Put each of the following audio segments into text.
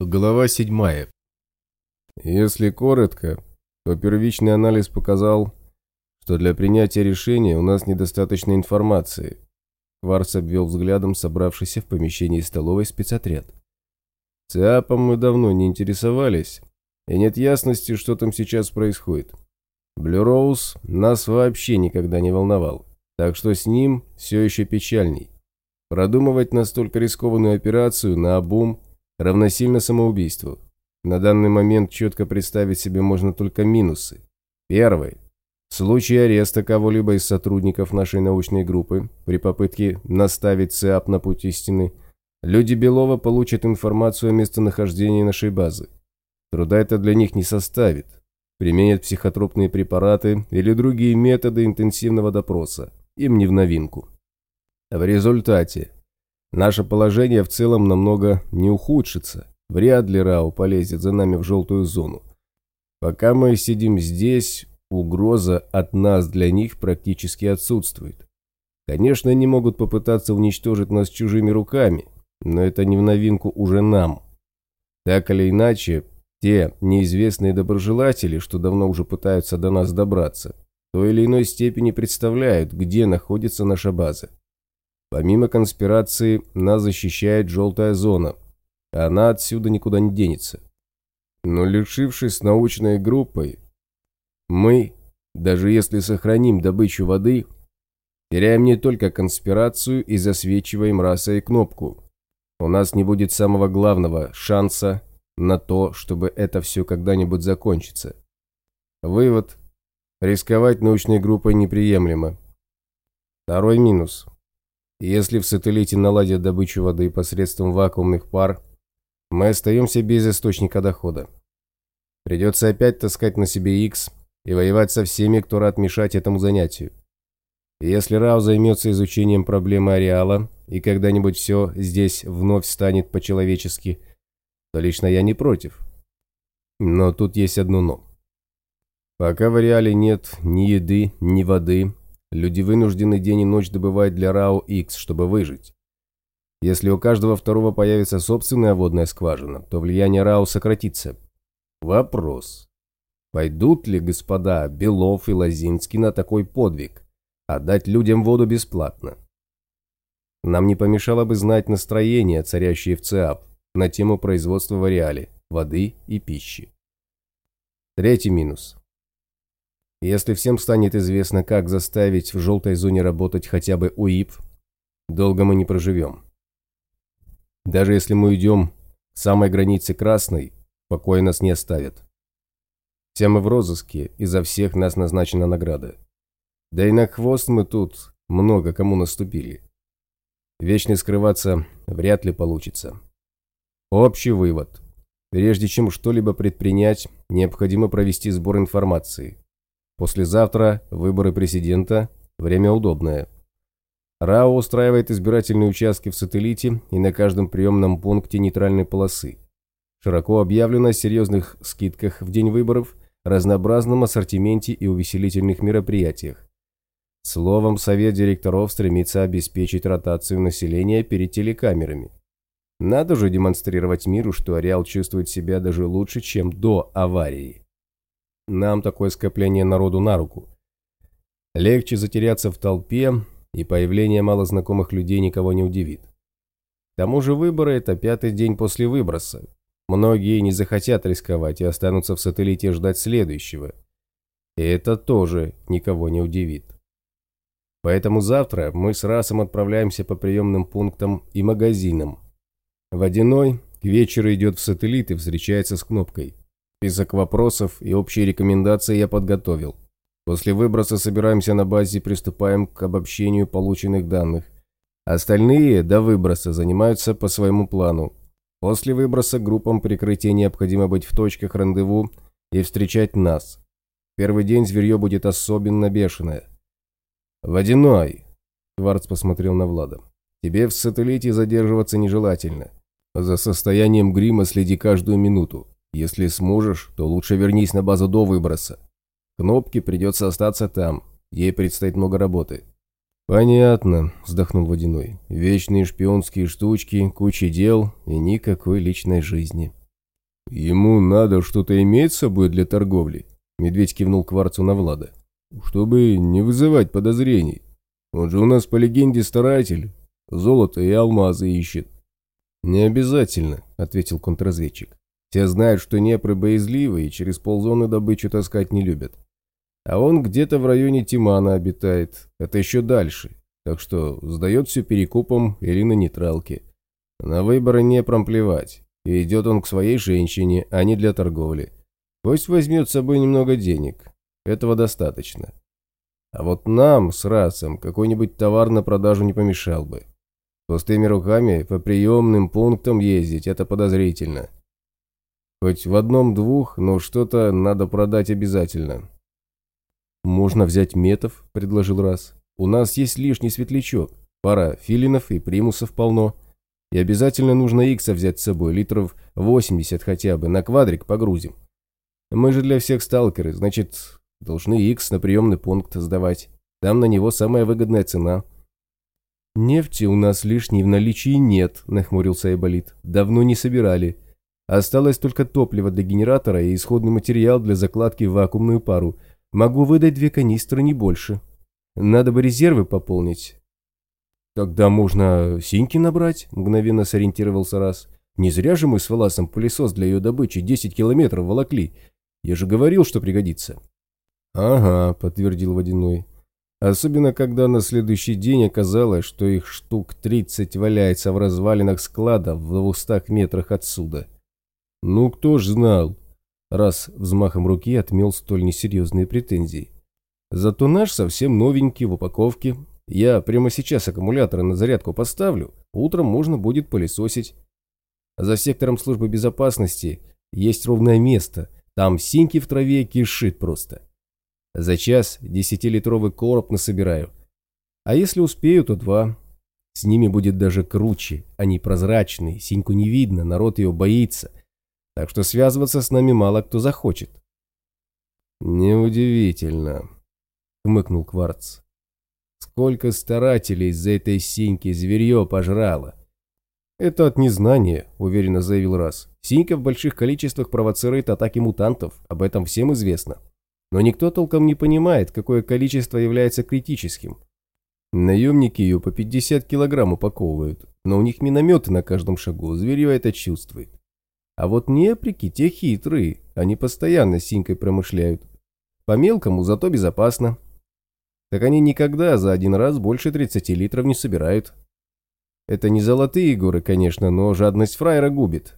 Глава 7. Если коротко, то первичный анализ показал, что для принятия решения у нас недостаточно информации. Кварц обвел взглядом собравшийся в помещении столовой спецотряд. ЦИАПом мы давно не интересовались, и нет ясности, что там сейчас происходит. Блю Роуз нас вообще никогда не волновал, так что с ним все еще печальней. Продумывать настолько рискованную операцию на обум – равносильно самоубийству. На данный момент четко представить себе можно только минусы. Первый. В случае ареста кого-либо из сотрудников нашей научной группы при попытке наставить ЦИАП на путь истины, люди Белова получат информацию о местонахождении нашей базы. Труда это для них не составит. Применят психотропные препараты или другие методы интенсивного допроса. Им не в новинку. В результате Наше положение в целом намного не ухудшится. Вряд ли Рау полезет за нами в желтую зону. Пока мы сидим здесь, угроза от нас для них практически отсутствует. Конечно, они могут попытаться уничтожить нас чужими руками, но это не в новинку уже нам. Так или иначе, те неизвестные доброжелатели, что давно уже пытаются до нас добраться, в той или иной степени представляют, где находится наша база. Помимо конспирации, нас защищает желтая зона. Она отсюда никуда не денется. Но лишившись научной группой, мы, даже если сохраним добычу воды, теряем не только конспирацию и засвечиваем расой кнопку. У нас не будет самого главного шанса на то, чтобы это все когда-нибудь закончится. Вывод. Рисковать научной группой неприемлемо. Второй минус. Если в сателлите наладят добычу воды посредством вакуумных пар, мы остаемся без источника дохода. Придется опять таскать на себе X и воевать со всеми, кто рад мешать этому занятию. Если Рау займется изучением проблемы ареала, и когда-нибудь все здесь вновь станет по-человечески, то лично я не против. Но тут есть одно «но». Пока в ареале нет ни еды, ни воды, Люди вынуждены день и ночь добывать для РАО X, чтобы выжить. Если у каждого второго появится собственная водная скважина, то влияние РАО сократится. Вопрос. Пойдут ли господа Белов и Лозинский на такой подвиг? Отдать людям воду бесплатно? Нам не помешало бы знать настроение, царящее в ЦИАП, на тему производства в ареале, воды и пищи. Третий минус. Если всем станет известно, как заставить в желтой зоне работать хотя бы УИП, долго мы не проживем. Даже если мы уйдем к самой границе красной, покоя нас не оставят. Все мы в розыске, и за всех нас назначена награда. Да и на хвост мы тут много кому наступили. Вечно скрываться вряд ли получится. Общий вывод. Прежде чем что-либо предпринять, необходимо провести сбор информации. Послезавтра выборы президента. Время удобное. РАО устраивает избирательные участки в сателлите и на каждом приемном пункте нейтральной полосы. Широко объявлено о серьезных скидках в день выборов, разнообразном ассортименте и увеселительных мероприятиях. Словом, совет директоров стремится обеспечить ротацию населения перед телекамерами. Надо же демонстрировать миру, что Ареал чувствует себя даже лучше, чем до аварии. Нам такое скопление народу на руку. Легче затеряться в толпе, и появление малознакомых людей никого не удивит. К тому же выборы – это пятый день после выброса. Многие не захотят рисковать и останутся в сателлите ждать следующего. И это тоже никого не удивит. Поэтому завтра мы с Расом отправляемся по приемным пунктам и магазинам. Водяной к вечеру идет в сателлит и встречается с кнопкой. Список вопросов и общие рекомендации я подготовил. После выброса собираемся на базе и приступаем к обобщению полученных данных. Остальные до выброса занимаются по своему плану. После выброса группам прикрытия необходимо быть в точках рандеву и встречать нас. Первый день зверье будет особенно бешеное. «Водяной!» – Кварц посмотрел на Влада. «Тебе в сателлите задерживаться нежелательно. За состоянием грима следи каждую минуту. Если сможешь, то лучше вернись на базу до выброса. Кнопке придется остаться там. Ей предстоит много работы. «Понятно», – вздохнул Водяной. «Вечные шпионские штучки, куча дел и никакой личной жизни». Ему надо что-то иметь с собой для торговли. Медведь кивнул кварцу на Влада. Чтобы не вызывать подозрений. Он же у нас по легенде старатель. Золото и алмазы ищет. Не обязательно, ответил контрразведчик. Все знают, что непры боязливы и через ползоны добычу таскать не любят. А он где-то в районе Тимана обитает. Это еще дальше. Так что сдает все перекупом или на нейтралке. На выборы не плевать. И идет он к своей женщине, а не для торговли. Пусть возьмет с собой немного денег. Этого достаточно. А вот нам с расом какой-нибудь товар на продажу не помешал бы. Пустыми руками по приемным пунктам ездить – это подозрительно. Хоть в одном-двух, но что-то надо продать обязательно. «Можно взять метов», – предложил раз. «У нас есть лишний светлячок. Пара филинов и примусов полно. И обязательно нужно икса взять с собой, литров 80 хотя бы, на квадрик погрузим. Мы же для всех сталкеры, значит, должны X на приемный пункт сдавать. Там на него самая выгодная цена. Нефти у нас лишней в наличии нет, нахмурился Айболит. Давно не собирали. Осталось только топливо для генератора и исходный материал для закладки в вакуумную пару. Могу выдать две канистры, не больше. Надо бы резервы пополнить. Тогда можно синьки набрать, мгновенно сориентировался раз. Не зря же мы с Власом пылесос для ее добычи 10 километров волокли. Я же говорил, что пригодится». «Ага», — подтвердил Водяной. Особенно, когда на следующий день оказалось, что их штук 30 валяется в развалинах склада в двухстах метрах отсюда. Ну, кто ж знал? Раз взмахом руки отмел столь несерьезные претензии. Зато наш совсем новенький в упаковке. Я прямо сейчас аккумуляторы на зарядку поставлю, утром можно будет пылесосить. За сектором службы безопасности есть ровное место, там синьки в траве кишит просто. За час десятилитровый короб насобираю. А если успею, то два. С ними будет даже круче. Они прозрачные, синьку не видно, народ ее боится. Так что связываться с нами мало кто захочет. Неудивительно, хмыкнул Кварц. Сколько старателей из-за этой синьки зверье пожрало. «Это от незнания», – уверенно заявил Раз. «Синька в больших количествах провоцирует атаки мутантов, об этом всем известно. Но никто толком не понимает, какое количество является критическим. Наемники ее по 50 килограмм упаковывают, но у них минометы на каждом шагу, зверье это чувствует. А вот неприки те хитрые, они постоянно синькой промышляют. По мелкому, зато безопасно. Так они никогда за один раз больше 30 литров не собирают, это не золотые горы, конечно, но жадность фраера губит.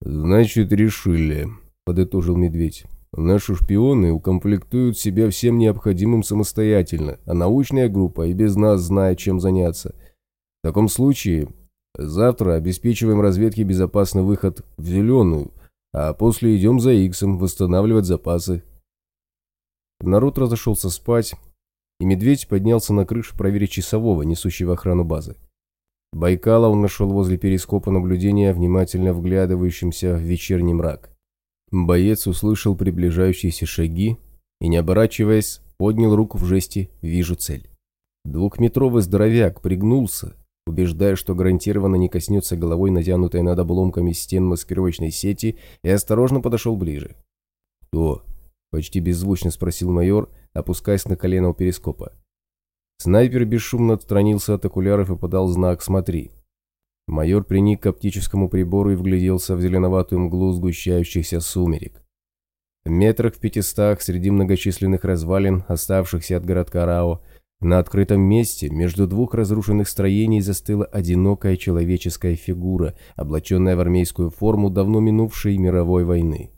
«Значит, решили», — подытожил медведь. «Наши шпионы укомплектуют себя всем необходимым самостоятельно, а научная группа и без нас знает, чем заняться. В таком случае, завтра обеспечиваем разведке безопасный выход в Зеленую, а после идем за Иксом восстанавливать запасы». Народ разошелся спать, и медведь поднялся на крышу проверить часового, несущего охрану базы. Байкала он нашел возле перископа наблюдения, внимательно вглядывающимся в вечерний мрак. Боец услышал приближающиеся шаги и, не оборачиваясь, поднял руку в жесте «Вижу цель». Двухметровый здоровяк пригнулся, убеждая, что гарантированно не коснется головой натянутой над обломками стен маскировочной сети, и осторожно подошел ближе. «Кто?» – почти беззвучно спросил майор, опускаясь на колено у перископа. Снайпер бесшумно отстранился от окуляров и подал знак «Смотри». Майор приник к оптическому прибору и вгляделся в зеленоватую мглу сгущающихся сумерек. В метрах в пятистах среди многочисленных развалин, оставшихся от городка Рао, на открытом месте между двух разрушенных строений застыла одинокая человеческая фигура, облаченная в армейскую форму давно минувшей мировой войны.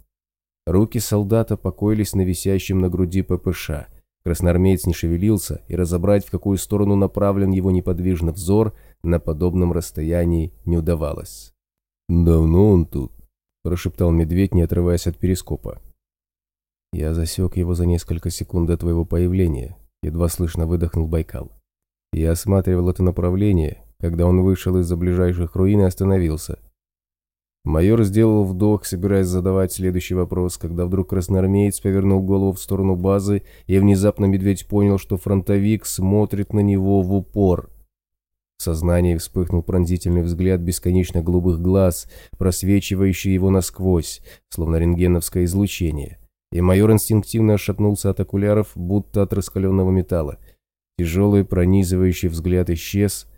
Руки солдата покоились на висящем на груди ППШ – Красноармеец не шевелился, и разобрать, в какую сторону направлен его неподвижный взор, на подобном расстоянии не удавалось. «Давно он тут?» – прошептал медведь, не отрываясь от перископа. «Я засек его за несколько секунд до твоего появления», – едва слышно выдохнул Байкал. Я осматривал это направление, когда он вышел из-за ближайших руин и остановился. Майор сделал вдох, собираясь задавать следующий вопрос, когда вдруг красноармеец повернул голову в сторону базы, и внезапно медведь понял, что фронтовик смотрит на него в упор. В сознании вспыхнул пронзительный взгляд бесконечно голубых глаз, просвечивающий его насквозь, словно рентгеновское излучение. И майор инстинктивно отшатнулся от окуляров, будто от раскаленного металла. Тяжелый пронизывающий взгляд исчез,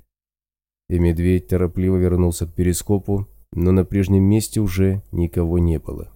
и медведь торопливо вернулся к перископу, но на прежнем месте уже никого не было.